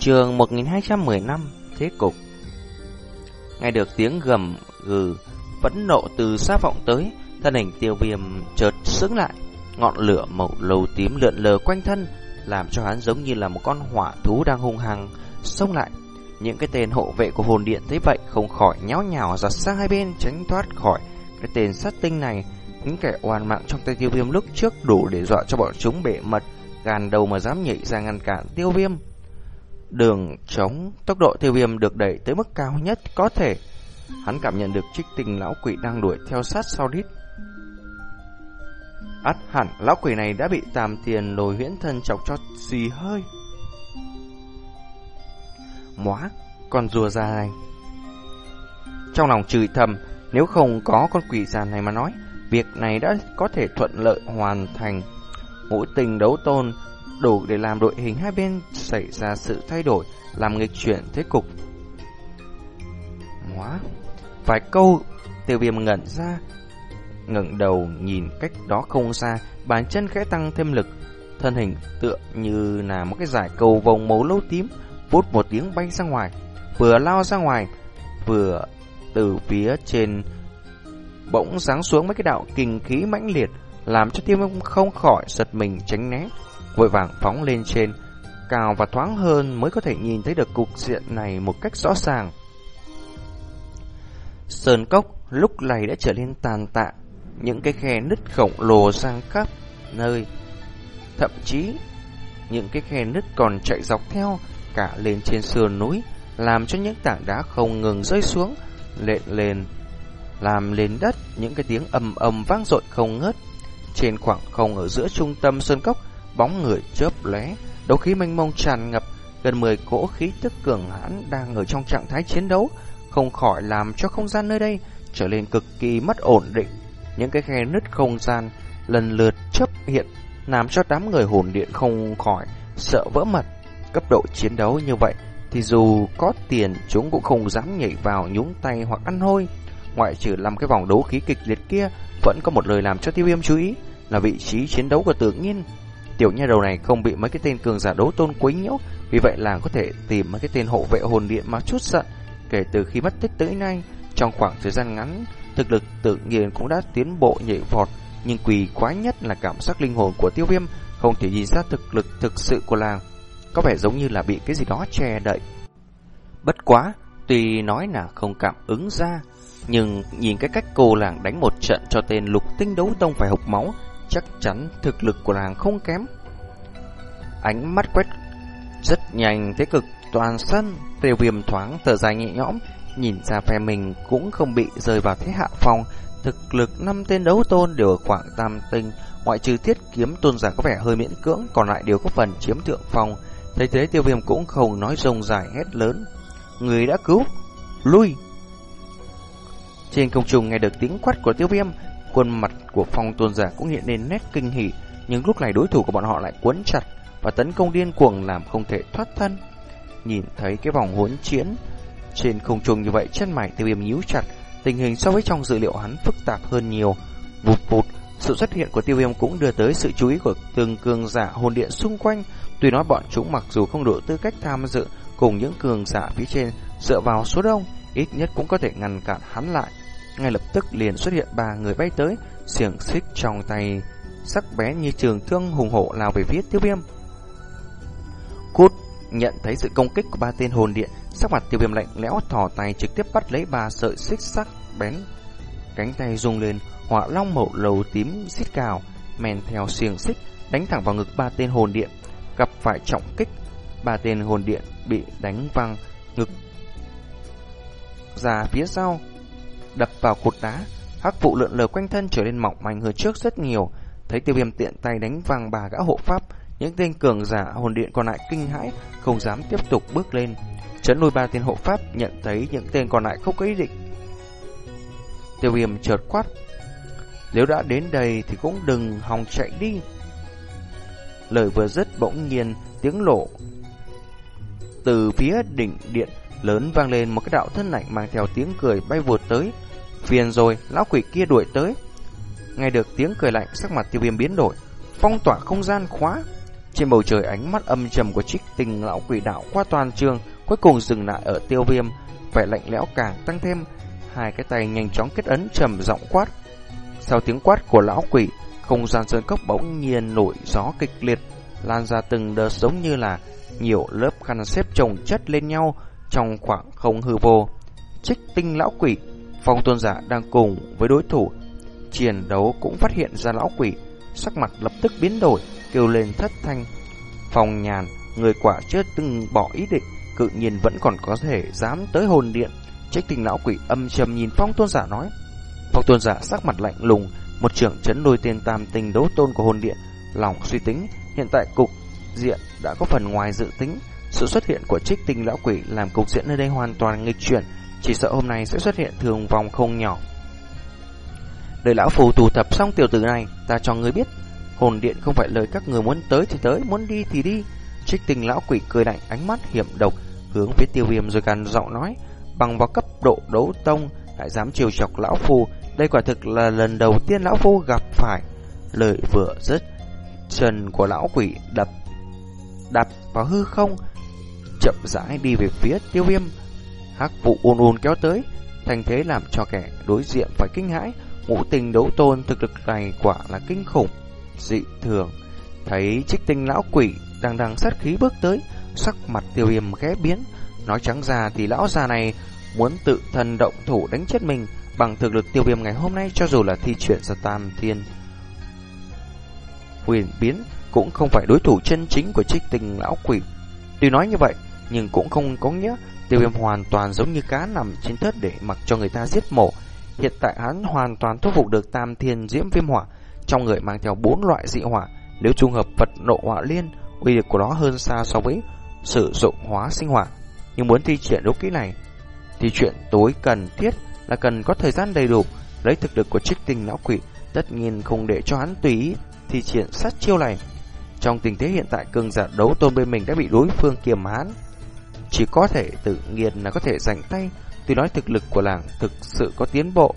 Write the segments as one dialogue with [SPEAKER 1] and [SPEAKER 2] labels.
[SPEAKER 1] Trường 1215 Thế cục. Nghe được tiếng gầm gừ Vẫn nộ từ xa vọng tới, Thân hình tiêu viêm chợt sững lại, Ngọn lửa màu lầu tím lượn lờ quanh thân, Làm cho hắn giống như là một con hỏa thú đang hung hăng Xông lại. Những cái tên hộ vệ của hồn điện thấy vậy Không khỏi nháo nhào giật sang hai bên, Tránh thoát khỏi cái tên sát tinh này. Những kẻ oan mạng trong tay tiêu viêm lúc trước Đủ để dọa cho bọn chúng bể mật, Gàn đầu mà dám nhảy ra ngăn cản tiêu viêm. Đường trống, tốc độ tiêu viêm được đẩy tới mức cao nhất có thể. Hắn cảm nhận được trích tình lão quỷ đang đuổi theo sát sau đít. Át hẳn lão quỷ này đã bị tàm tiền lồi huyễn thân chọc cho xì hơi. Móa, con rùa già này. Trong lòng chửi thầm, nếu không có con quỷ già này mà nói, việc này đã có thể thuận lợi hoàn thành. Ngũ tình đấu tôn đủ để làm đội hình hai bên xảy ra sự thay đổi, làm nghịch chuyển thế cục. Hóa, vài câu tiêu viêm ngẩn ra, ngẩng đầu nhìn cách đó không xa, bàn chân khẽ tăng thêm lực, thân hình tựa như là một cái giải cầu vòng màu lâu tím, vút một tiếng bay ra ngoài, vừa lao ra ngoài, vừa từ phía trên bỗng giáng xuống mấy cái đạo kinh khí mãnh liệt, làm cho tiêu viêm không khỏi giật mình tránh né vội vàng phóng lên trên, cao và thoáng hơn mới có thể nhìn thấy được cục diện này một cách rõ ràng. Sơn cốc lúc này đã trở nên tàn tạ, những cái khe nứt khổng lồ sang khắp nơi. Thậm chí, những cái khe nứt còn chạy dọc theo cả lên trên sườn núi, làm cho những tảng đá không ngừng rơi xuống, lện lên, làm lên đất những cái tiếng ầm ầm vang dội không ngớt. Trên khoảng không ở giữa trung tâm sơn cốc bóng người chớp lóe, đấu khí mênh mông tràn ngập, gần 10 cỗ khí tức cường hãn đang ở trong trạng thái chiến đấu, không khỏi làm cho không gian nơi đây trở nên cực kỳ mất ổn định. Những cái khe nứt không gian lần lượt chấp hiện, làm cho đám người hồn điện không khỏi sợ vỡ mật. Cấp độ chiến đấu như vậy thì dù có tiền chúng cũng không dám nhảy vào nhúng tay hoặc ăn hôi. Ngoại trừ làm cái vòng đấu khí kịch liệt kia, vẫn có một lời làm cho tiêu viêm chú ý là vị trí chiến đấu của tự nhiên Tiểu nha đầu này không bị mấy cái tên cường giả đấu tôn quấy nhiễu, vì vậy là có thể tìm mấy cái tên hộ vệ hồn điện mà chút giận. Kể từ khi mất tích tới nay, trong khoảng thời gian ngắn, thực lực tự nhiên cũng đã tiến bộ nhảy vọt, nhưng quỳ quái nhất là cảm giác linh hồn của tiêu viêm, không thể nhìn ra thực lực thực sự của làng. Có vẻ giống như là bị cái gì đó che đậy. Bất quá, tuy nói là không cảm ứng ra, nhưng nhìn cái cách cô làng đánh một trận cho tên lục tinh đấu tông phải hộc máu, chắc chắn thực lực của nàng không kém. Ánh mắt quét rất nhanh thế cực toàn sân, tiêu viêm thoáng thở dài nhẹ nhõm, nhìn ra phe mình cũng không bị rơi vào thế hạ phong. Thực lực năm tên đấu tôn đều ở khoảng tam tinh, ngoại trừ thiết kiếm tôn giả có vẻ hơi miễn cưỡng, còn lại đều có phần chiếm thượng phong. Thấy thế tiêu viêm cũng không nói rông dài hét lớn. Người đã cứu, lui! Trên không trung nghe được tiếng quát của tiêu viêm, Khuôn mặt của phong tôn giả cũng hiện lên nét kinh hỉ, nhưng lúc này đối thủ của bọn họ lại quấn chặt và tấn công điên cuồng làm không thể thoát thân. Nhìn thấy cái vòng hỗn chiến trên không trung như vậy, chân mày tiêu viêm nhíu chặt, tình hình so với trong dự liệu hắn phức tạp hơn nhiều. Vụt vụt, sự xuất hiện của tiêu viêm cũng đưa tới sự chú ý của từng cường giả hồn điện xung quanh. Tuy nói bọn chúng mặc dù không đủ tư cách tham dự cùng những cường giả phía trên dựa vào số đông, ít nhất cũng có thể ngăn cản hắn lại. Ngay lập tức liền xuất hiện ba người bay tới, xiềng xích trong tay, sắc bén như trường thương hùng hổ lao về phía tiêu viêm. Cút nhận thấy sự công kích của ba tên hồn điện, sắc mặt tiêu viêm lạnh lẽo thò tay trực tiếp bắt lấy ba sợi xích sắc bén. Cánh tay rung lên, hỏa long màu lầu tím xít cào, men theo xiềng xích, đánh thẳng vào ngực ba tên hồn điện, gặp phải trọng kích. Ba tên hồn điện bị đánh văng ngực ra phía sau, đập vào cột đá, hắc vụ lượn lờ quanh thân trở nên mỏng manh hơn trước rất nhiều. Thấy tiêu viêm tiện tay đánh văng bà gã hộ pháp, những tên cường giả hồn điện còn lại kinh hãi, không dám tiếp tục bước lên. Chấn nuôi ba tên hộ pháp nhận thấy những tên còn lại không có ý định. Tiêu viêm chợt quát. Nếu đã đến đây thì cũng đừng hòng chạy đi. Lời vừa dứt bỗng nhiên tiếng lộ từ phía đỉnh điện lớn vang lên một cái đạo thân lạnh mang theo tiếng cười bay vụt tới. Phiền rồi, lão quỷ kia đuổi tới. Nghe được tiếng cười lạnh, sắc mặt tiêu viêm biến đổi, phong tỏa không gian khóa. Trên bầu trời ánh mắt âm trầm của trích tình lão quỷ đạo qua toàn trường, cuối cùng dừng lại ở tiêu viêm, vẻ lạnh lẽo càng tăng thêm. Hai cái tay nhanh chóng kết ấn trầm giọng quát. Sau tiếng quát của lão quỷ, không gian sơn cốc bỗng nhiên nổi gió kịch liệt, lan ra từng đợt giống như là nhiều lớp khăn xếp chồng chất lên nhau trong khoảng không hư vô. Trích tinh lão quỷ, phong tôn giả đang cùng với đối thủ chiến đấu cũng phát hiện ra lão quỷ, sắc mặt lập tức biến đổi, kêu lên thất thanh. Phong nhàn, người quả chưa từng bỏ ý định, cự nhiên vẫn còn có thể dám tới hồn điện. Trích tinh lão quỷ âm trầm nhìn phong tôn giả nói. Phong tôn giả sắc mặt lạnh lùng, một trưởng chấn đôi tên tam tình đấu tôn của hồn điện, lòng suy tính, hiện tại cục diện đã có phần ngoài dự tính. Sự xuất hiện của trích tinh lão quỷ làm cục diện nơi đây hoàn toàn nghịch chuyển, chỉ sợ hôm nay sẽ xuất hiện thường vòng không nhỏ. Đợi lão phù tù tập xong tiểu tử này, ta cho người biết, hồn điện không phải lời các người muốn tới thì tới, muốn đi thì đi. Trích tinh lão quỷ cười lạnh ánh mắt hiểm độc, hướng phía tiêu viêm rồi gằn giọng nói, bằng vào cấp độ đấu tông, lại dám chiều chọc lão phù, đây quả thực là lần đầu tiên lão phu gặp phải. Lời vừa dứt, chân của lão quỷ đập đập vào hư không, chậm rãi đi về phía tiêu viêm. Hắc vụ ôn ôn kéo tới, thành thế làm cho kẻ đối diện phải kinh hãi. Ngũ tình đấu tôn thực lực này quả là kinh khủng, dị thường. Thấy trích tinh lão quỷ đang đang sát khí bước tới, sắc mặt tiêu viêm ghé biến. Nói trắng ra thì lão già này muốn tự thân động thủ đánh chết mình bằng thực lực tiêu viêm ngày hôm nay cho dù là thi chuyển ra tam thiên. Huyền biến cũng không phải đối thủ chân chính của trích tinh lão quỷ. Tuy nói như vậy, nhưng cũng không có nghĩa tiêu viêm hoàn toàn giống như cá nằm trên thớt để mặc cho người ta giết mổ. Hiện tại hắn hoàn toàn thu phục được tam thiên diễm viêm hỏa, trong người mang theo bốn loại dị hỏa. Nếu trùng hợp vật nộ hỏa liên, uy lực của nó hơn xa so với sử dụng hóa sinh hỏa. Nhưng muốn thi triển đấu kỹ này, thì chuyện tối cần thiết là cần có thời gian đầy đủ. Lấy thực lực của trích tinh lão quỷ, tất nhiên không để cho hắn tùy ý thi triển sát chiêu này. Trong tình thế hiện tại cường giả đấu tôn bên mình đã bị đối phương kiềm hãn, chỉ có thể tự nhiên là có thể giành tay, tuy nói thực lực của làng thực sự có tiến bộ.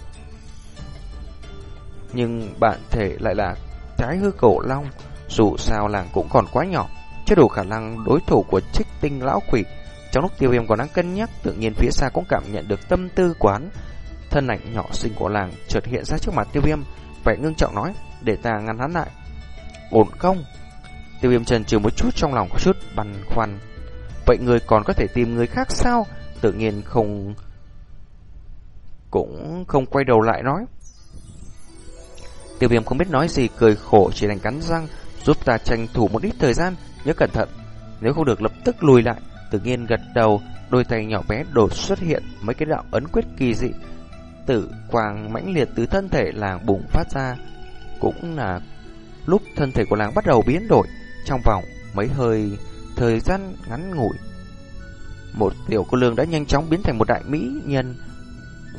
[SPEAKER 1] Nhưng bản thể lại là trái hư cổ long, dù sao làng cũng còn quá nhỏ, chưa đủ khả năng đối thủ của trích tinh lão quỷ. Trong lúc tiêu viêm còn đang cân nhắc, tự nhiên phía xa cũng cảm nhận được tâm tư quán. Thân ảnh nhỏ xinh của làng chợt hiện ra trước mặt tiêu viêm, vẻ ngưng trọng nói, để ta ngăn hắn lại. Ổn không? Tiêu viêm trần trừ một chút trong lòng có chút băn khoăn. Vậy người còn có thể tìm người khác sao? Tự nhiên không... Cũng không quay đầu lại nói. Tiêu viêm không biết nói gì, cười khổ chỉ đành cắn răng, giúp ta tranh thủ một ít thời gian, nhớ cẩn thận. Nếu không được lập tức lùi lại, tự nhiên gật đầu, đôi tay nhỏ bé đột xuất hiện mấy cái đạo ấn quyết kỳ dị. Tử quang mãnh liệt từ thân thể làng bùng phát ra, cũng là lúc thân thể của làng bắt đầu biến đổi trong vòng mấy hơi thời gian ngắn ngủi. Một tiểu cô lương đã nhanh chóng biến thành một đại mỹ nhân,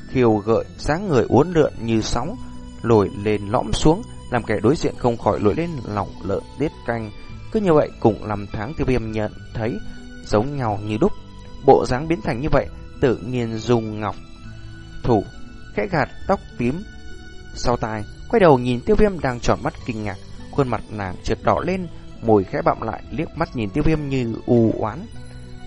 [SPEAKER 1] khiêu gợi sáng người uốn lượn như sóng, lồi lên lõm xuống, làm kẻ đối diện không khỏi lội lên lòng lợn tiết canh. Cứ như vậy cùng làm tháng tiêu viêm nhận thấy giống nhau như đúc. Bộ dáng biến thành như vậy, tự nhiên dùng ngọc thủ, khẽ gạt tóc tím sau tai, quay đầu nhìn tiêu viêm đang tròn mắt kinh ngạc, khuôn mặt nàng trượt đỏ lên, môi khẽ bặm lại, liếc mắt nhìn tiêu viêm như u oán.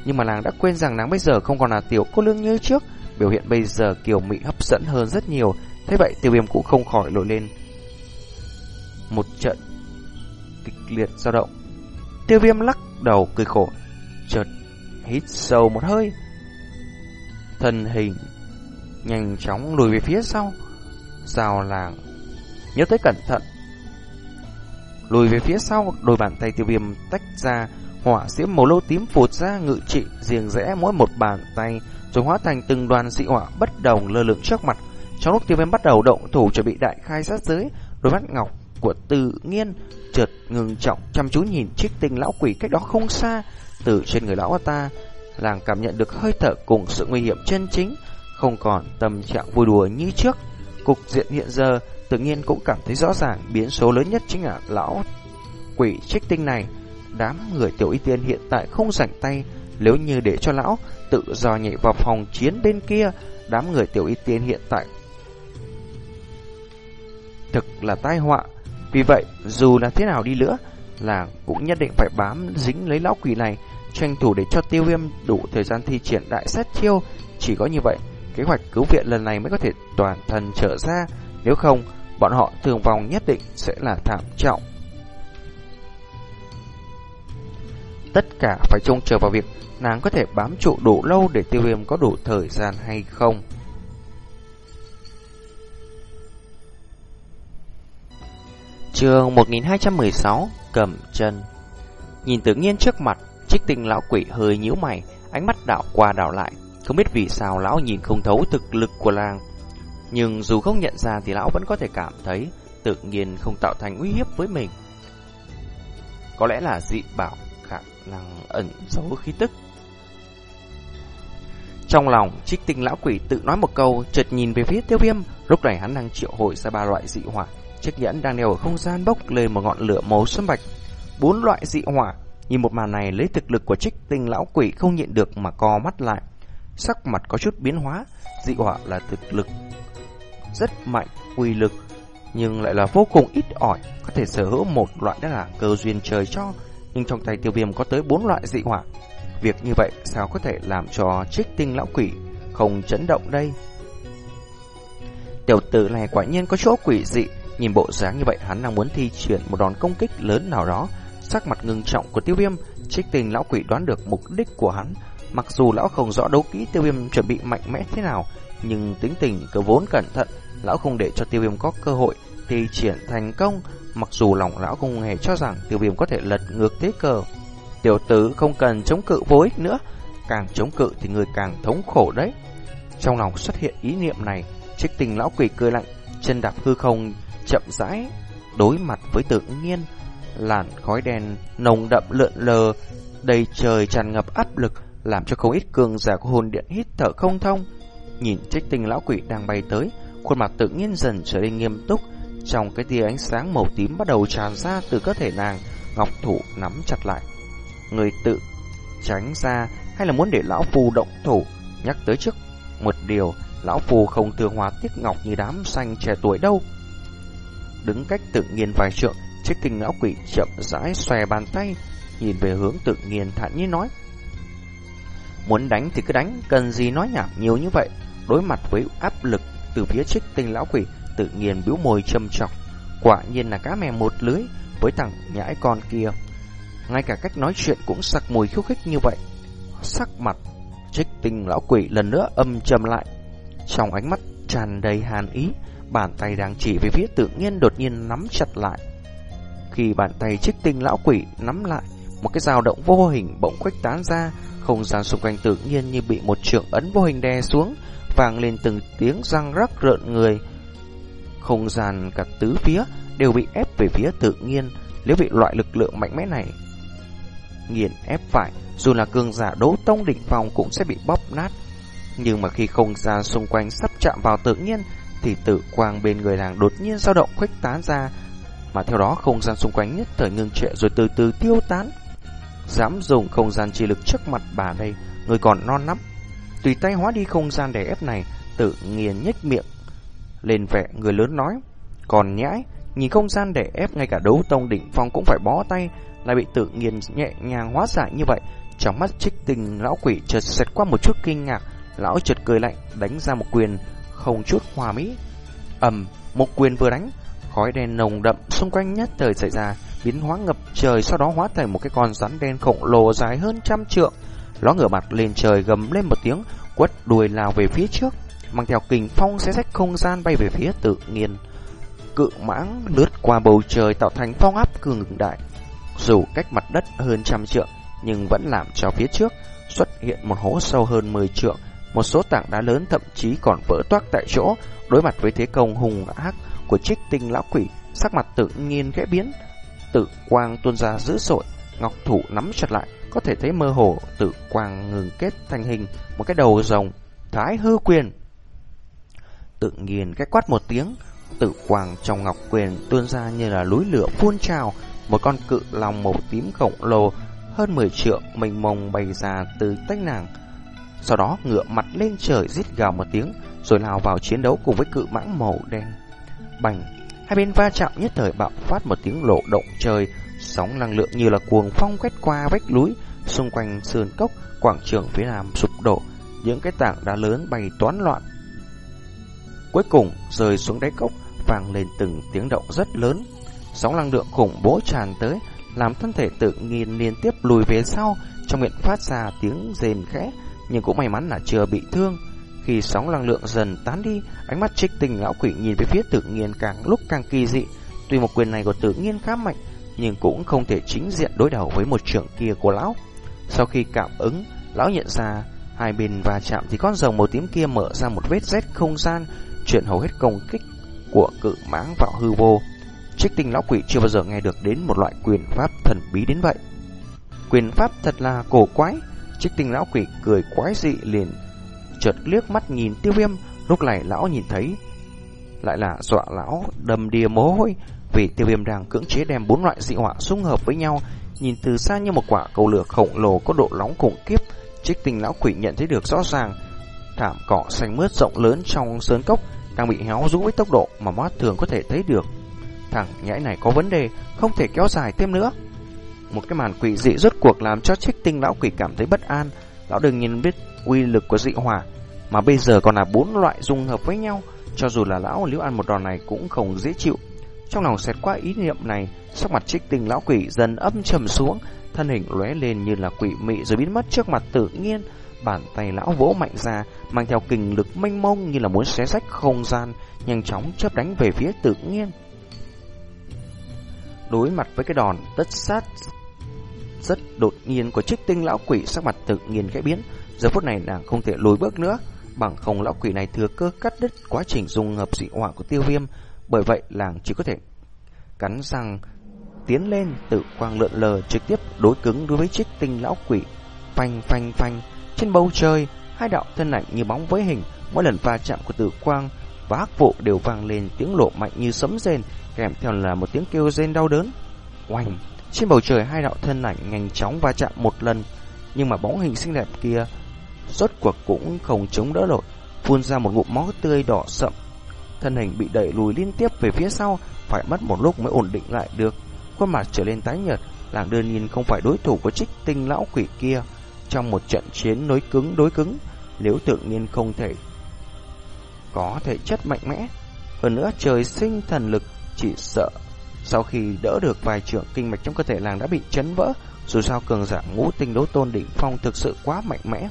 [SPEAKER 1] Nhưng mà nàng đã quên rằng nàng bây giờ không còn là tiểu cô lương như trước, biểu hiện bây giờ kiều mị hấp dẫn hơn rất nhiều, thế vậy tiêu viêm cũng không khỏi nổi lên. Một trận kịch liệt dao động. Tiêu viêm lắc đầu cười khổ, chợt hít sâu một hơi. Thân hình nhanh chóng lùi về phía sau. Rào làng nhớ tới cẩn thận Lùi về phía sau, đôi bàn tay tiêu viêm tách ra, hỏa diễm màu lô tím phụt ra ngự trị, riêng rẽ mỗi một bàn tay, rồi hóa thành từng đoàn dị hỏa bất đồng lơ lửng trước mặt. Trong lúc tiêu viêm bắt đầu động thủ chuẩn bị đại khai sát giới, đôi mắt ngọc của tự nhiên chợt ngừng trọng chăm chú nhìn chiếc tinh lão quỷ cách đó không xa, từ trên người lão ta, làng cảm nhận được hơi thở cùng sự nguy hiểm chân chính, không còn tâm trạng vui đùa như trước. Cục diện hiện giờ tự nhiên cũng cảm thấy rõ ràng biến số lớn nhất chính là lão quỷ trích tinh này. Đám người tiểu y tiên hiện tại không rảnh tay, nếu như để cho lão tự do nhảy vào phòng chiến bên kia, đám người tiểu y tiên hiện tại thực là tai họa. Vì vậy, dù là thế nào đi nữa, là cũng nhất định phải bám dính lấy lão quỷ này, tranh thủ để cho tiêu viêm đủ thời gian thi triển đại sát chiêu. Chỉ có như vậy, kế hoạch cứu viện lần này mới có thể toàn thân trở ra, nếu không, bọn họ thương vong nhất định sẽ là thảm trọng. Tất cả phải trông chờ vào việc nàng có thể bám trụ đủ lâu để tiêu viêm có đủ thời gian hay không. Trường 1216 Cầm chân Nhìn tự nhiên trước mặt, Trích tinh lão quỷ hơi nhíu mày, Ánh mắt đảo qua đảo lại Không biết vì sao lão nhìn không thấu thực lực của làng nhưng dù không nhận ra Thì lão vẫn có thể cảm thấy Tự nhiên không tạo thành uy hiếp với mình. Có lẽ là dị bảo khả năng ẩn giấu khí tức. Trong lòng trích tinh lão quỷ tự nói một câu Chợt nhìn về phía tiêu viêm. Lúc này hắn đang triệu hồi ra ba loại dị hỏa. Chiếc nhẫn đang đeo ở không gian bốc lên một ngọn lửa màu xuân bạch. Bốn loại dị hỏa, nhìn một màn này lấy thực lực của trích tinh lão quỷ không nhịn được mà co mắt lại. Sắc mặt có chút biến hóa, dị hỏa là thực lực rất mạnh, uy lực, nhưng lại là vô cùng ít ỏi, có thể sở hữu một loại đó là cơ duyên trời cho, nhưng trong tay tiêu viêm có tới bốn loại dị hỏa. Việc như vậy sao có thể làm cho trích tinh lão quỷ không chấn động đây? Tiểu tử này quả nhiên có chỗ quỷ dị, Nhìn bộ dáng như vậy hắn đang muốn thi triển một đòn công kích lớn nào đó. Sắc mặt ngưng trọng của tiêu viêm, trích tình lão quỷ đoán được mục đích của hắn. Mặc dù lão không rõ đấu kỹ tiêu viêm chuẩn bị mạnh mẽ thế nào, nhưng tính tình cứ vốn cẩn thận, lão không để cho tiêu viêm có cơ hội thi triển thành công. Mặc dù lòng lão không hề cho rằng tiêu viêm có thể lật ngược thế cờ. Tiểu tử không cần chống cự vô ích nữa, càng chống cự thì người càng thống khổ đấy. Trong lòng xuất hiện ý niệm này, trích tình lão quỷ cười lạnh, chân đạp hư không chậm rãi đối mặt với tự nhiên làn khói đen nồng đậm lượn lờ đầy trời tràn ngập áp lực làm cho không ít cường giả của hồn điện hít thở không thông nhìn trích tinh lão quỷ đang bay tới khuôn mặt tự nhiên dần trở nên nghiêm túc trong cái tia ánh sáng màu tím bắt đầu tràn ra từ cơ thể nàng ngọc thủ nắm chặt lại người tự tránh ra hay là muốn để lão phù động thủ nhắc tới trước một điều lão phù không thường hóa tiếc ngọc như đám xanh trẻ tuổi đâu đứng cách tự nhiên vài trượng, trích tinh lão quỷ chậm rãi xòe bàn tay, nhìn về hướng tự nhiên thản nhiên nói. Muốn đánh thì cứ đánh, cần gì nói nhảm nhiều như vậy. Đối mặt với áp lực từ phía trích tinh lão quỷ, tự nhiên bĩu môi châm chọc. Quả nhiên là cá mè một lưới với thằng nhãi con kia. Ngay cả cách nói chuyện cũng sặc mùi khiêu khích như vậy. Sắc mặt trích tinh lão quỷ lần nữa âm trầm lại. Trong ánh mắt tràn đầy hàn ý, Bàn tay đang chỉ về phía tự nhiên đột nhiên nắm chặt lại. Khi bàn tay trích tinh lão quỷ nắm lại, một cái dao động vô hình bỗng khuếch tán ra, không gian xung quanh tự nhiên như bị một trường ấn vô hình đè xuống, vang lên từng tiếng răng rắc rợn người. Không gian cả tứ phía đều bị ép về phía tự nhiên, nếu bị loại lực lượng mạnh mẽ này nghiền ép phải, dù là cường giả đấu tông đỉnh phong cũng sẽ bị bóp nát. Nhưng mà khi không gian xung quanh sắp chạm vào tự nhiên, thì tử quang bên người nàng đột nhiên dao động khuếch tán ra, mà theo đó không gian xung quanh nhất thời ngưng trệ rồi từ từ tiêu tán. Dám dùng không gian chi lực trước mặt bà đây, người còn non lắm. Tùy tay hóa đi không gian đè ép này, tự nghiền nhếch miệng. Lên vẻ người lớn nói, còn nhãi, nhìn không gian đè ép ngay cả đấu tông đỉnh phong cũng phải bó tay, lại bị tự nghiền nhẹ nhàng hóa giải như vậy. Trong mắt trích tình lão quỷ chợt xẹt qua một chút kinh ngạc, lão chợt cười lạnh đánh ra một quyền không chút hòa mỹ. ầm, một quyền vừa đánh, khói đen nồng đậm xung quanh nhất thời xảy ra, biến hóa ngập trời sau đó hóa thành một cái con rắn đen khổng lồ dài hơn trăm trượng. Nó ngửa mặt lên trời gầm lên một tiếng, quất đuôi lao về phía trước, mang theo kình phong xé rách không gian bay về phía tự nhiên. Cự mãng lướt qua bầu trời tạo thành phong áp cường đại. Dù cách mặt đất hơn trăm trượng, nhưng vẫn làm cho phía trước xuất hiện một hố sâu hơn 10 trượng, một số tảng đá lớn thậm chí còn vỡ toác tại chỗ, đối mặt với thế công hùng ác của trích tinh lão quỷ, sắc mặt tự nhiên khẽ biến, tự quang tuôn ra dữ dội, ngọc thủ nắm chặt lại, có thể thấy mơ hồ tự quang ngừng kết thành hình một cái đầu rồng, thái hư quyền. Tự nhiên cái quát một tiếng, tự quang trong ngọc quyền tuôn ra như là núi lửa phun trào, một con cự lòng màu tím khổng lồ hơn 10 trượng mình mông bày ra từ tách nàng sau đó ngựa mặt lên trời rít gào một tiếng, rồi lao vào chiến đấu cùng với cự mãng màu đen. Bành, hai bên va chạm nhất thời bạo phát một tiếng lộ động trời, Sóng năng lượng như là cuồng phong quét qua vách núi, xung quanh sườn cốc, quảng trường phía nam sụp đổ, những cái tảng đá lớn bay toán loạn. Cuối cùng rơi xuống đáy cốc, vang lên từng tiếng động rất lớn. Sóng năng lượng khủng bố tràn tới, làm thân thể tự nhiên liên tiếp lùi về sau, trong miệng phát ra tiếng rền khẽ, nhưng cũng may mắn là chưa bị thương. Khi sóng năng lượng dần tán đi, ánh mắt trích tình lão quỷ nhìn về phía tự nhiên càng lúc càng kỳ dị. Tuy một quyền này của tự nhiên khá mạnh, nhưng cũng không thể chính diện đối đầu với một trưởng kia của lão. Sau khi cảm ứng, lão nhận ra hai bên va chạm thì con rồng màu tím kia mở ra một vết rét không gian, chuyển hầu hết công kích của cự mãng vào hư vô. Trích tinh lão quỷ chưa bao giờ nghe được đến một loại quyền pháp thần bí đến vậy. Quyền pháp thật là cổ quái. Trích tinh lão quỷ cười quái dị liền chợt liếc mắt nhìn tiêu viêm, lúc này lão nhìn thấy lại là dọa lão đầm đìa mồ hôi vì tiêu viêm đang cưỡng chế đem bốn loại dị họa xung hợp với nhau, nhìn từ xa như một quả cầu lửa khổng lồ có độ nóng khủng khiếp. Trích tinh lão quỷ nhận thấy được rõ ràng thảm cỏ xanh mướt rộng lớn trong sơn cốc đang bị héo rũ với tốc độ mà mắt thường có thể thấy được. Thằng nhãi này có vấn đề, không thể kéo dài thêm nữa. Một cái màn quỷ dị rốt cuộc làm cho trích tinh lão quỷ cảm thấy bất an. Lão đừng nhìn biết uy lực của dị hỏa, mà bây giờ còn là bốn loại dung hợp với nhau. Cho dù là lão liễu ăn một đòn này cũng không dễ chịu. Trong lòng xẹt qua ý niệm này, sắc mặt trích tinh lão quỷ dần âm trầm xuống, thân hình lóe lên như là quỷ mị rồi biến mất trước mặt tự nhiên. Bàn tay lão vỗ mạnh ra, mang theo kình lực mênh mông như là muốn xé rách không gian, nhanh chóng chớp đánh về phía tự nhiên. Đối mặt với cái đòn tất sát rất đột nhiên của trích tinh lão quỷ sắc mặt tự nhiên khẽ biến, giờ phút này nàng không thể lùi bước nữa, bằng không lão quỷ này thừa cơ cắt đứt quá trình dung hợp dị hỏa của tiêu viêm, bởi vậy làng chỉ có thể cắn răng tiến lên tự quang lượn lờ trực tiếp đối cứng đối với chiếc tinh lão quỷ. Phanh phanh phanh, trên bầu trời, hai đạo thân ảnh như bóng với hình, mỗi lần va chạm của tử quang và hắc vụ đều vang lên tiếng lộ mạnh như sấm rền, kèm theo là một tiếng kêu rên đau đớn. Oanh, trên bầu trời hai đạo thân ảnh nhanh chóng va chạm một lần, nhưng mà bóng hình xinh đẹp kia rốt cuộc cũng không chống đỡ nổi, phun ra một ngụm máu tươi đỏ sậm. Thân hình bị đẩy lùi liên tiếp về phía sau, phải mất một lúc mới ổn định lại được. Khuôn mặt trở lên tái nhợt, làng đơn nhìn không phải đối thủ của trích tinh lão quỷ kia. Trong một trận chiến nối cứng đối cứng, nếu tự nhiên không thể có thể chất mạnh mẽ. Hơn nữa trời sinh thần lực chỉ sợ sau khi đỡ được vài trưởng kinh mạch trong cơ thể làng đã bị chấn vỡ, dù sao cường giả ngũ tinh đấu tôn đỉnh phong thực sự quá mạnh mẽ.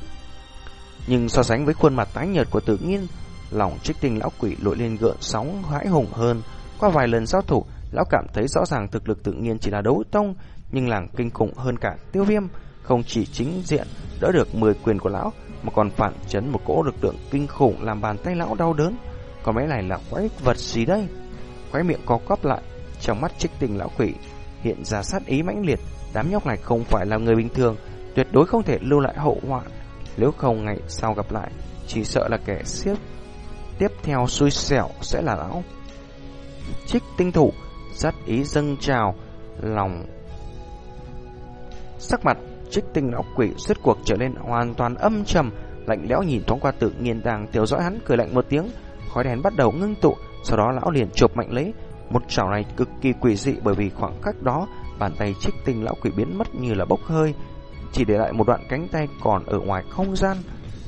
[SPEAKER 1] Nhưng so sánh với khuôn mặt tái nhợt của tự nhiên, lòng trích tinh lão quỷ lội lên gợn sóng hãi hùng hơn. Qua vài lần giao thủ, lão cảm thấy rõ ràng thực lực tự nhiên chỉ là đấu tông, nhưng làng kinh khủng hơn cả tiêu viêm, không chỉ chính diện đỡ được 10 quyền của lão, mà còn phản chấn một cỗ lực lượng kinh khủng làm bàn tay lão đau đớn. Còn mấy này là quái vật gì đây? Quái miệng co quắp lại, trong mắt trích tình lão quỷ hiện ra sát ý mãnh liệt, đám nhóc này không phải là người bình thường, tuyệt đối không thể lưu lại hậu hoạn. Nếu không ngày sau gặp lại, chỉ sợ là kẻ siết tiếp theo xui xẻo sẽ là lão. Trích tinh thủ, sát ý dâng trào, lòng sắc mặt trích tinh lão quỷ suốt cuộc trở nên hoàn toàn âm trầm, lạnh lẽo nhìn thoáng qua tự nghiền đang theo dõi hắn cười lạnh một tiếng, khói đèn bắt đầu ngưng tụ, sau đó lão liền chụp mạnh lấy một chảo này cực kỳ quỷ dị bởi vì khoảng cách đó bàn tay trích tinh lão quỷ biến mất như là bốc hơi, chỉ để lại một đoạn cánh tay còn ở ngoài không gian.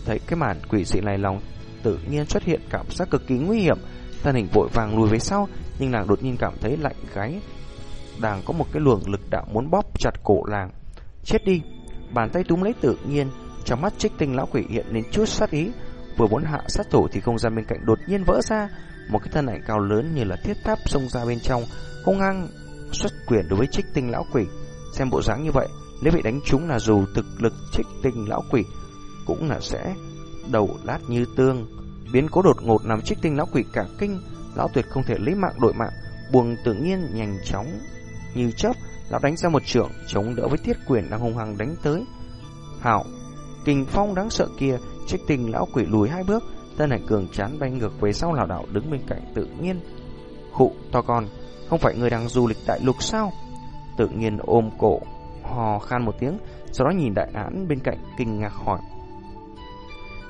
[SPEAKER 1] Thấy cái màn quỷ dị này lòng tự nhiên xuất hiện cảm giác cực kỳ nguy hiểm, thân hình vội vàng lùi về sau, nhưng nàng đột nhiên cảm thấy lạnh gáy. Đang có một cái luồng lực đạo muốn bóp chặt cổ nàng. Chết đi! Bàn tay túm lấy tự nhiên, trong mắt trích tinh lão quỷ hiện lên chút sát ý, vừa muốn hạ sát thủ thì không gian bên cạnh đột nhiên vỡ ra, một cái thân ảnh cao lớn như là thiết tháp xông ra bên trong, hung hăng xuất quyền đối với trích tinh lão quỷ. Xem bộ dáng như vậy, nếu bị đánh trúng là dù thực lực trích tinh lão quỷ cũng là sẽ đầu lát như tương. Biến cố đột ngột làm trích tinh lão quỷ cả kinh, lão tuyệt không thể lấy mạng đội mạng, buông tự nhiên nhanh chóng như chớp, lão đánh ra một trường chống đỡ với thiết quyền đang hung hăng đánh tới. Hảo, kình phong đáng sợ kia, trích tinh lão quỷ lùi hai bước, Tân Hải Cường chán bay ngược về sau lảo đảo đứng bên cạnh tự nhiên. Khụ to con, không phải người đang du lịch đại lục sao? Tự nhiên ôm cổ, hò khan một tiếng, sau đó nhìn đại án bên cạnh kinh ngạc hỏi.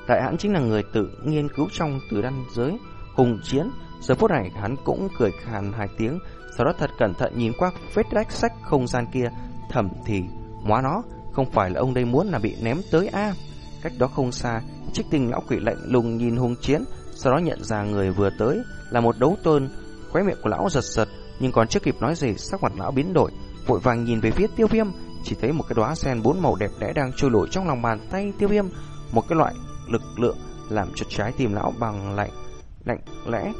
[SPEAKER 1] Đại hãn chính là người tự nghiên cứu trong từ đan giới, hùng chiến, Giờ phút này hắn cũng cười khàn hai tiếng, sau đó thật cẩn thận nhìn qua vết rách sách không gian kia, thầm thì, móa nó, không phải là ông đây muốn là bị ném tới a? Cách đó không xa, trích tình lão quỷ lạnh lùng nhìn hùng chiến, sau đó nhận ra người vừa tới là một đấu tôn. Khóe miệng của lão giật giật, nhưng còn chưa kịp nói gì, sắc mặt lão biến đổi, vội vàng nhìn về phía tiêu viêm, chỉ thấy một cái đóa sen bốn màu đẹp đẽ đang trôi nổi trong lòng bàn tay tiêu viêm, một cái loại lực lượng làm cho trái tim lão bằng lạnh, lạnh lẽ,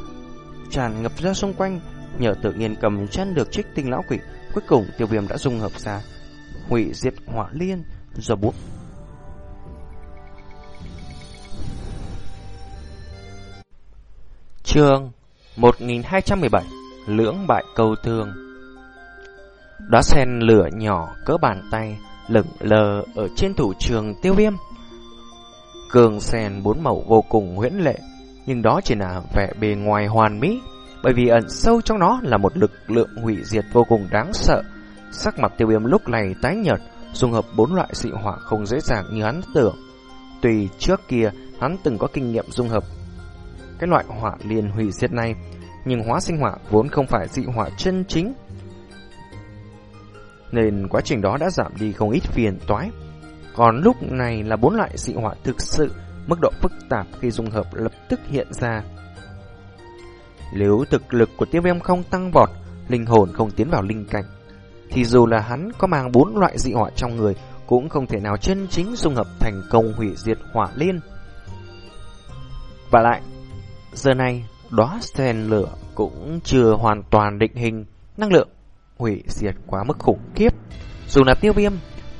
[SPEAKER 1] tràn ngập ra xung quanh, nhờ tự nhiên cầm chân được trích tinh lão quỷ, cuối cùng tiêu viêm đã dung hợp ra, hủy diệt hỏa liên, giờ bút Chương 1217 Lưỡng bại câu thương. Đóa sen lửa nhỏ cỡ bàn tay lửng lờ ở trên thủ trường tiêu viêm. Cường sen bốn màu vô cùng huyễn lệ, nhưng đó chỉ là vẻ bề ngoài hoàn mỹ, bởi vì ẩn sâu trong nó là một lực lượng hủy diệt vô cùng đáng sợ. Sắc mặt tiêu viêm lúc này tái nhợt, dung hợp bốn loại dị hỏa không dễ dàng như hắn tưởng. Tùy trước kia hắn từng có kinh nghiệm dung hợp cái loại hỏa liền hủy diệt này, nhưng hóa sinh hỏa vốn không phải dị hỏa chân chính. Nên quá trình đó đã giảm đi không ít phiền toái. Còn lúc này là bốn loại dị hỏa thực sự, mức độ phức tạp khi dung hợp lập tức hiện ra. Nếu thực lực của tiêu viêm không tăng vọt, linh hồn không tiến vào linh cảnh, thì dù là hắn có mang bốn loại dị hỏa trong người, cũng không thể nào chân chính dung hợp thành công hủy diệt hỏa liên. Và lại, Giờ này, đóa sen lửa cũng chưa hoàn toàn định hình, năng lượng hủy diệt quá mức khủng khiếp. Dù là tiêu viêm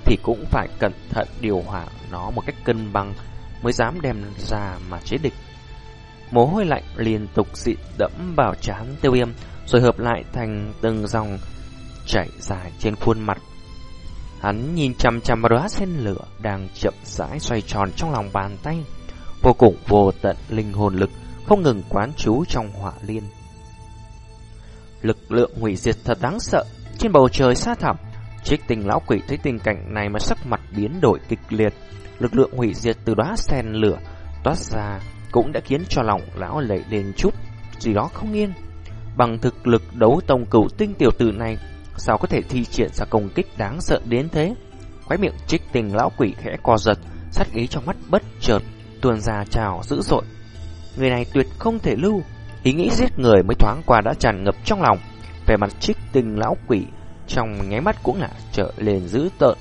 [SPEAKER 1] thì cũng phải cẩn thận điều hòa nó một cách cân bằng mới dám đem ra mà chế địch. Mồ hôi lạnh liên tục dị đẫm vào trán tiêu viêm rồi hợp lại thành từng dòng chảy dài trên khuôn mặt. Hắn nhìn chăm chăm vào đóa sen lửa đang chậm rãi xoay tròn trong lòng bàn tay, vô cùng vô tận linh hồn lực không ngừng quán trú trong hỏa liên. Lực lượng hủy diệt thật đáng sợ, trên bầu trời xa thẳm, trích tình lão quỷ thấy tình cảnh này mà sắc mặt biến đổi kịch liệt. Lực lượng hủy diệt từ đóa sen lửa toát ra cũng đã khiến cho lòng lão lệ lên chút gì đó không yên. Bằng thực lực đấu tông cửu tinh tiểu tử này, sao có thể thi triển ra công kích đáng sợ đến thế? Khói miệng trích tình lão quỷ khẽ co giật, sát ý trong mắt bất chợt tuôn ra trào dữ dội. Người này tuyệt không thể lưu Ý nghĩ giết người mới thoáng qua đã tràn ngập trong lòng Về mặt trích tình lão quỷ trong nháy mắt cũng là trở lên dữ tợn.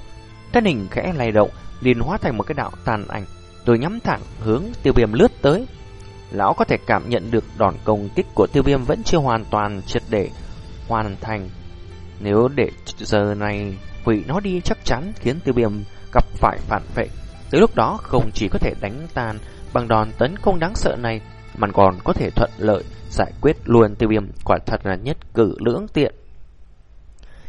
[SPEAKER 1] Thân hình khẽ lay động liền hóa thành một cái đạo tàn ảnh Rồi nhắm thẳng hướng tiêu viêm lướt tới. Lão có thể cảm nhận được đòn công kích của tiêu viêm vẫn chưa hoàn toàn triệt để hoàn thành. Nếu để giờ này hủy nó đi chắc chắn khiến tiêu viêm gặp phải phản vệ. Tới lúc đó không chỉ có thể đánh tan Bằng đòn tấn công đáng sợ này, mà còn có thể thuận lợi giải quyết luôn tiêu viêm. Quả thật là nhất cử lưỡng tiện.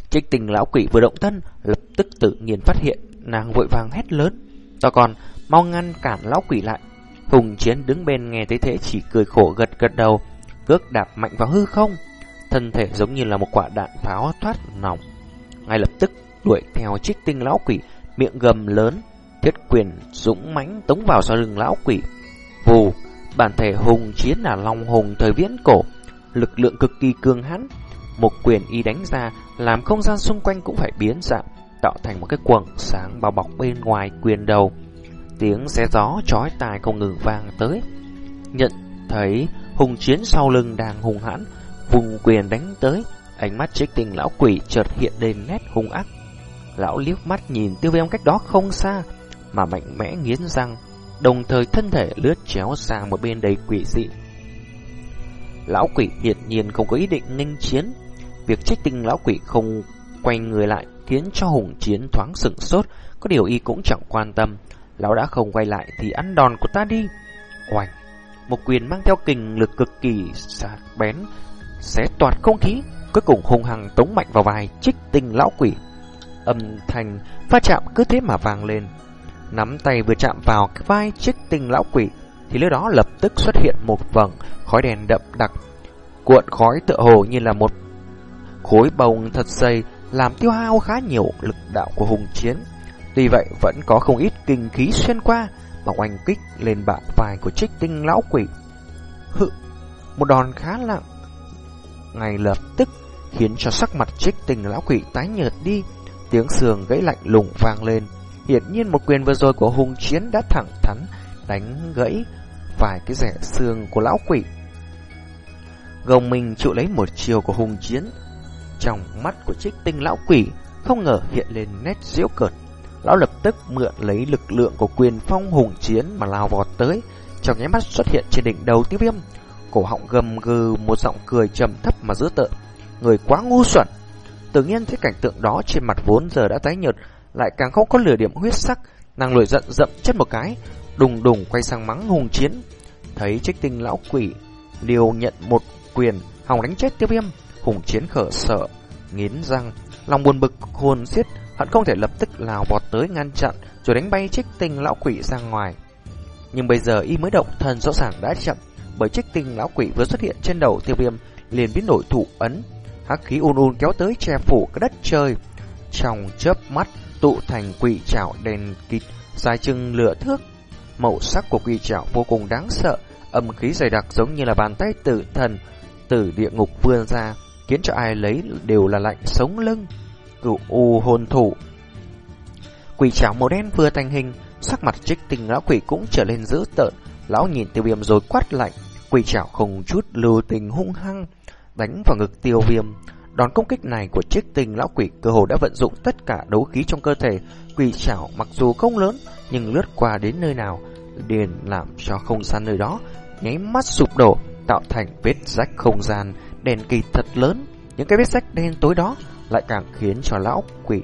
[SPEAKER 1] Trích tình lão quỷ vừa động thân, lập tức tự nhiên phát hiện, nàng vội vàng hét lớn. To còn, mau ngăn cản lão quỷ lại. Hùng chiến đứng bên nghe thấy thế chỉ cười khổ gật gật đầu, cước đạp mạnh vào hư không. Thân thể giống như là một quả đạn pháo thoát nòng. Ngay lập tức đuổi theo trích tinh lão quỷ, miệng gầm lớn, Thiết quyền dũng mãnh tống vào sau lưng lão quỷ. Vù, bản thể hùng chiến là long hùng thời viễn cổ, lực lượng cực kỳ cường hãn. Một quyền y đánh ra, làm không gian xung quanh cũng phải biến dạng, tạo thành một cái quầng sáng bao bọc bên ngoài quyền đầu. Tiếng xé gió chói tai không ngừng vang tới. Nhận thấy hùng chiến sau lưng đang hùng hãn, vùng quyền đánh tới, ánh mắt trích tình lão quỷ chợt hiện lên nét hung ác. Lão liếc mắt nhìn tiêu viêm cách đó không xa, mà mạnh mẽ nghiến răng, đồng thời thân thể lướt chéo sang một bên đầy quỷ dị. Lão quỷ hiển nhiên không có ý định nghênh chiến, việc trích tinh lão quỷ không quay người lại khiến cho hùng chiến thoáng sửng sốt, có điều y cũng chẳng quan tâm. Lão đã không quay lại thì ăn đòn của ta đi. Oành, một quyền mang theo kình lực cực kỳ sắc bén, xé toạt không khí, cuối cùng hung hăng tống mạnh vào vai trích tinh lão quỷ. Âm thanh va chạm cứ thế mà vang lên, Nắm tay vừa chạm vào cái vai trích tinh lão quỷ Thì lúc đó lập tức xuất hiện một vầng khói đèn đậm đặc Cuộn khói tựa hồ như là một khối bông thật dày Làm tiêu hao khá nhiều lực đạo của hùng chiến Tuy vậy vẫn có không ít kinh khí xuyên qua Mà oanh kích lên bả vai của trích tinh lão quỷ Hự một đòn khá nặng. Ngay lập tức khiến cho sắc mặt trích Tinh lão quỷ tái nhợt đi, tiếng sườn gãy lạnh lùng vang lên. Hiển nhiên một quyền vừa rồi của hùng chiến đã thẳng thắn đánh gãy vài cái rẻ xương của lão quỷ. Gồng mình chịu lấy một chiều của hùng chiến. Trong mắt của trích tinh lão quỷ không ngờ hiện lên nét diễu cợt. Lão lập tức mượn lấy lực lượng của quyền phong hùng chiến mà lao vọt tới, trong nháy mắt xuất hiện trên đỉnh đầu tiêu viêm. Cổ họng gầm gừ một giọng cười trầm thấp mà dữ tợn. Người quá ngu xuẩn. Tự nhiên thấy cảnh tượng đó trên mặt vốn giờ đã tái nhợt, lại càng không có lửa điểm huyết sắc, nàng lội giận dậm chất một cái, đùng đùng quay sang mắng hùng chiến. Thấy trích tinh lão quỷ, liều nhận một quyền, hòng đánh chết tiêu viêm, hùng chiến khở sợ, nghiến răng, lòng buồn bực hồn xiết, hắn không thể lập tức lao vọt tới ngăn chặn, rồi đánh bay trích tinh lão quỷ ra ngoài. Nhưng bây giờ y mới động thần rõ ràng đã chậm, bởi trích tinh lão quỷ vừa xuất hiện trên đầu tiêu viêm, liền biến đổi thủ ấn, hắc khí un un kéo tới che phủ cái đất trời. Trong chớp mắt tụ thành quỷ trảo đèn kịt dài chừng lửa thước. Màu sắc của quỷ trảo vô cùng đáng sợ, âm khí dày đặc giống như là bàn tay tử thần từ địa ngục vươn ra, khiến cho ai lấy đều là lạnh sống lưng. Cửu u hồn thủ. Quỷ trảo màu đen vừa thành hình, sắc mặt trích tình lão quỷ cũng trở lên dữ tợn. Lão nhìn tiêu viêm rồi quát lạnh, quỷ trảo không chút lưu tình hung hăng, đánh vào ngực tiêu viêm. Đòn công kích này của chiếc tình lão quỷ cơ hồ đã vận dụng tất cả đấu khí trong cơ thể. Quỷ chảo mặc dù không lớn nhưng lướt qua đến nơi nào liền làm cho không gian nơi đó nháy mắt sụp đổ tạo thành vết rách không gian đèn kỳ thật lớn. Những cái vết sách đen tối đó lại càng khiến cho lão quỷ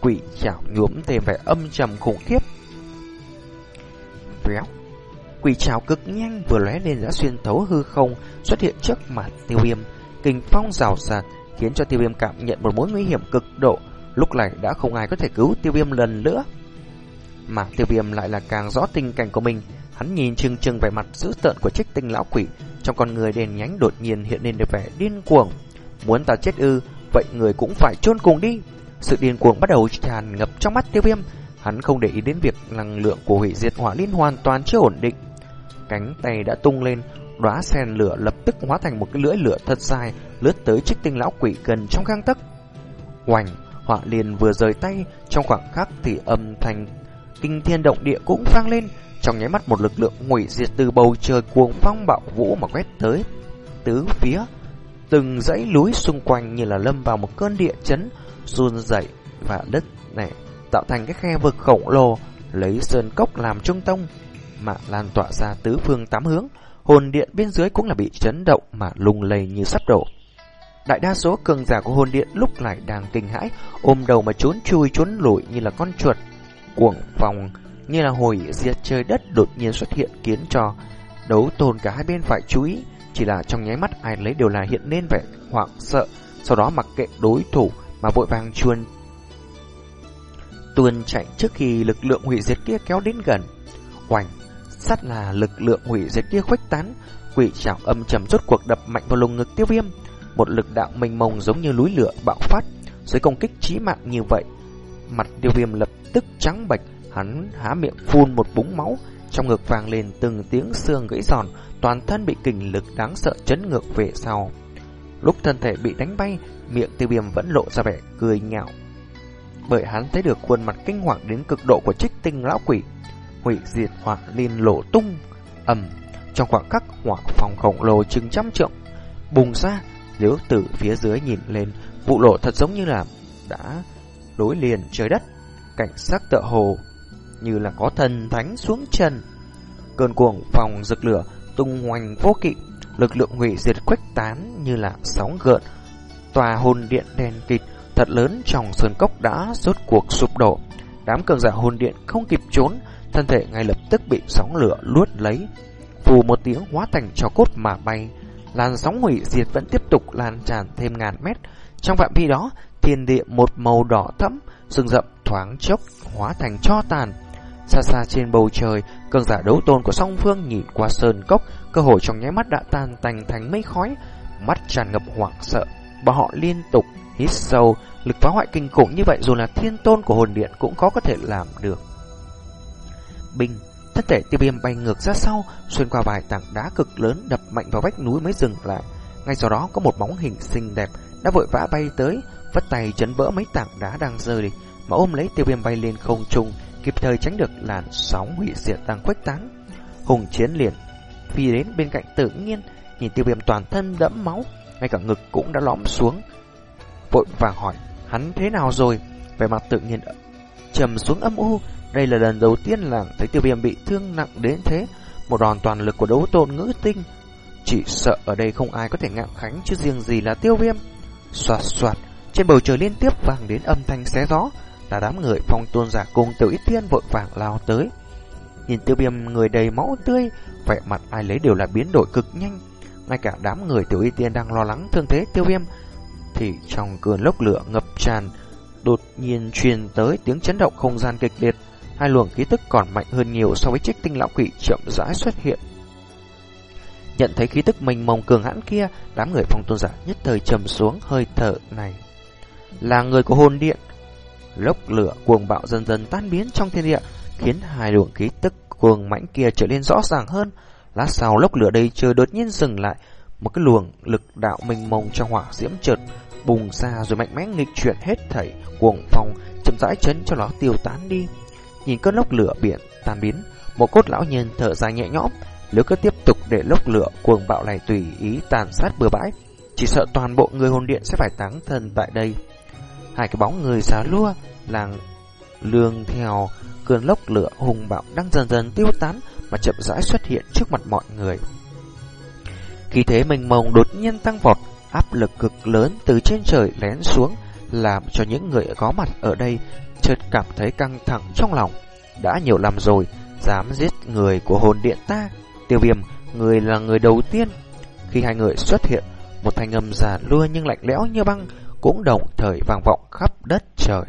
[SPEAKER 1] quỷ chảo nhuốm thêm vẻ âm trầm khủng khiếp. Véo, Quỷ chảo cực nhanh vừa lóe lên đã xuyên thấu hư không, xuất hiện trước mặt tiêu viêm. Kinh phong rào rạt khiến cho tiêu viêm cảm nhận một mối nguy hiểm cực độ. Lúc này đã không ai có thể cứu tiêu viêm lần nữa. Mà tiêu viêm lại là càng rõ tình cảnh của mình. Hắn nhìn chừng chừng vẻ mặt dữ tợn của trích tinh lão quỷ. Trong con người đèn nhánh đột nhiên hiện lên được vẻ điên cuồng. Muốn ta chết ư, vậy người cũng phải chôn cùng đi. Sự điên cuồng bắt đầu tràn ngập trong mắt tiêu viêm. Hắn không để ý đến việc năng lượng của hủy diệt hỏa liên hoàn toàn chưa ổn định cánh tay đã tung lên, đóa sen lửa lập tức hóa thành một cái lưỡi lửa thật dài, lướt tới trích tinh lão quỷ gần trong gang tấc. Hoành, họa liền vừa rời tay, trong khoảng khắc thì âm thanh kinh thiên động địa cũng vang lên, trong nháy mắt một lực lượng hủy diệt từ bầu trời cuồng phong bạo vũ mà quét tới. Tứ phía, từng dãy núi xung quanh như là lâm vào một cơn địa chấn, run rẩy và đất này tạo thành cái khe vực khổng lồ, lấy sơn cốc làm trung tâm, mà lan tỏa ra tứ phương tám hướng, hồn điện bên dưới cũng là bị chấn động mà lung lay như sắp đổ. Đại đa số cường giả của hồn điện lúc này đang kinh hãi, ôm đầu mà trốn chui trốn lủi như là con chuột, cuồng phong như là hồi diệt trời đất đột nhiên xuất hiện khiến cho đấu tồn cả hai bên phải chú ý. Chỉ là trong nháy mắt ai lấy đều là hiện lên vẻ hoảng sợ, sau đó mặc kệ đối thủ mà vội vàng chuồn Tuần chạy trước khi lực lượng hủy diệt kia kéo đến gần. Oành Sắt là lực lượng hủy diệt kia khuếch tán, quỷ trảo âm trầm rốt cuộc đập mạnh vào lồng ngực tiêu viêm. Một lực đạo mênh mông giống như núi lửa bạo phát, dưới công kích chí mạng như vậy. Mặt tiêu viêm lập tức trắng bệch, hắn há miệng phun một búng máu, trong ngực vang lên từng tiếng xương gãy giòn, toàn thân bị kình lực đáng sợ chấn ngược về sau. Lúc thân thể bị đánh bay, miệng tiêu viêm vẫn lộ ra vẻ cười nhạo. Bởi hắn thấy được khuôn mặt kinh hoàng đến cực độ của trích tinh lão quỷ, hủy diệt hỏa liên lộ tung ầm trong khoảng khắc hỏa phòng khổng lồ chừng trăm trượng bùng ra nếu từ phía dưới nhìn lên vụ lộ thật giống như là đã đối liền trời đất cảnh sắc tựa hồ như là có thần thánh xuống trần cơn cuồng phòng rực lửa tung hoành vô kỵ lực lượng hủy diệt quách tán như là sóng gợn tòa hồn điện đèn kịt thật lớn trong sơn cốc đã rốt cuộc sụp đổ đám cường giả hồn điện không kịp trốn thân thể ngay lập tức bị sóng lửa luốt lấy. Phù một tiếng hóa thành cho cốt mà bay, làn sóng hủy diệt vẫn tiếp tục lan tràn thêm ngàn mét. Trong phạm vi đó, thiên địa một màu đỏ thẫm, rừng rậm thoáng chốc hóa thành cho tàn. Xa xa trên bầu trời, cường giả đấu tôn của song phương nhìn qua sơn cốc, cơ hội trong nháy mắt đã tan tành thành mây khói, mắt tràn ngập hoảng sợ. Bọn họ liên tục hít sâu, lực phá hoại kinh khủng như vậy dù là thiên tôn của hồn điện cũng khó có thể làm được binh. Thất thể tiêu viêm bay ngược ra sau, xuyên qua vài tảng đá cực lớn đập mạnh vào vách núi mới dừng lại. Ngay sau đó có một bóng hình xinh đẹp đã vội vã bay tới, vất tay chấn vỡ mấy tảng đá đang rơi đi, mà ôm lấy tiêu viêm bay lên không trung, kịp thời tránh được làn sóng hủy diệt đang khuếch tán. Hùng chiến liền phi đến bên cạnh tự nhiên, nhìn tiêu viêm toàn thân đẫm máu, ngay cả ngực cũng đã lõm xuống. Vội vàng hỏi, hắn thế nào rồi? Về mặt tự nhiên trầm xuống âm u, đây là lần đầu tiên làng thấy tiêu viêm bị thương nặng đến thế, một đòn toàn lực của đấu tôn ngữ tinh. Chỉ sợ ở đây không ai có thể ngạm khánh chứ riêng gì là tiêu viêm. Xoạt xoạt, trên bầu trời liên tiếp vang đến âm thanh xé gió, là đám người phong tôn giả cùng tiểu ít thiên vội vàng lao tới. Nhìn tiêu viêm người đầy máu tươi, vẻ mặt ai lấy đều là biến đổi cực nhanh. Ngay cả đám người tiểu y tiên đang lo lắng thương thế tiêu viêm, thì trong cơn lốc lửa ngập tràn, đột nhiên truyền tới tiếng chấn động không gian kịch liệt. Hai luồng khí tức còn mạnh hơn nhiều so với chiếc tinh lão quỷ chậm rãi xuất hiện. Nhận thấy khí tức mình mông cường hãn kia, đám người phong tôn giả nhất thời trầm xuống hơi thở này. Là người của hồn điện. Lốc lửa cuồng bạo dần dần tan biến trong thiên địa, khiến hai luồng khí tức cuồng mãnh kia trở nên rõ ràng hơn. Lát sau lốc lửa đây trời đột nhiên dừng lại, một cái luồng lực đạo mênh mông trong hỏa diễm chợt bùng ra rồi mạnh mẽ nghịch chuyển hết thảy cuồng phong chậm rãi chấn cho nó tiêu tán đi. Nhìn cơn lốc lửa biển tan biến, một cốt lão nhân thở dài nhẹ nhõm, nếu cứ tiếp tục để lốc lửa cuồng bạo này tùy ý tàn sát bừa bãi, chỉ sợ toàn bộ người hồn điện sẽ phải táng thân tại đây. Hai cái bóng người xá lua, làng lương theo cơn lốc lửa hùng bạo đang dần dần tiêu tán mà chậm rãi xuất hiện trước mặt mọi người. Khí thế mênh mông đột nhiên tăng vọt, áp lực cực lớn từ trên trời lén xuống, làm cho những người có mặt ở đây chợt cảm thấy căng thẳng trong lòng. Đã nhiều năm rồi, dám giết người của hồn điện ta. Tiêu viêm, người là người đầu tiên. Khi hai người xuất hiện, một thanh âm giả lua nhưng lạnh lẽo như băng cũng đồng thời vang vọng khắp đất trời.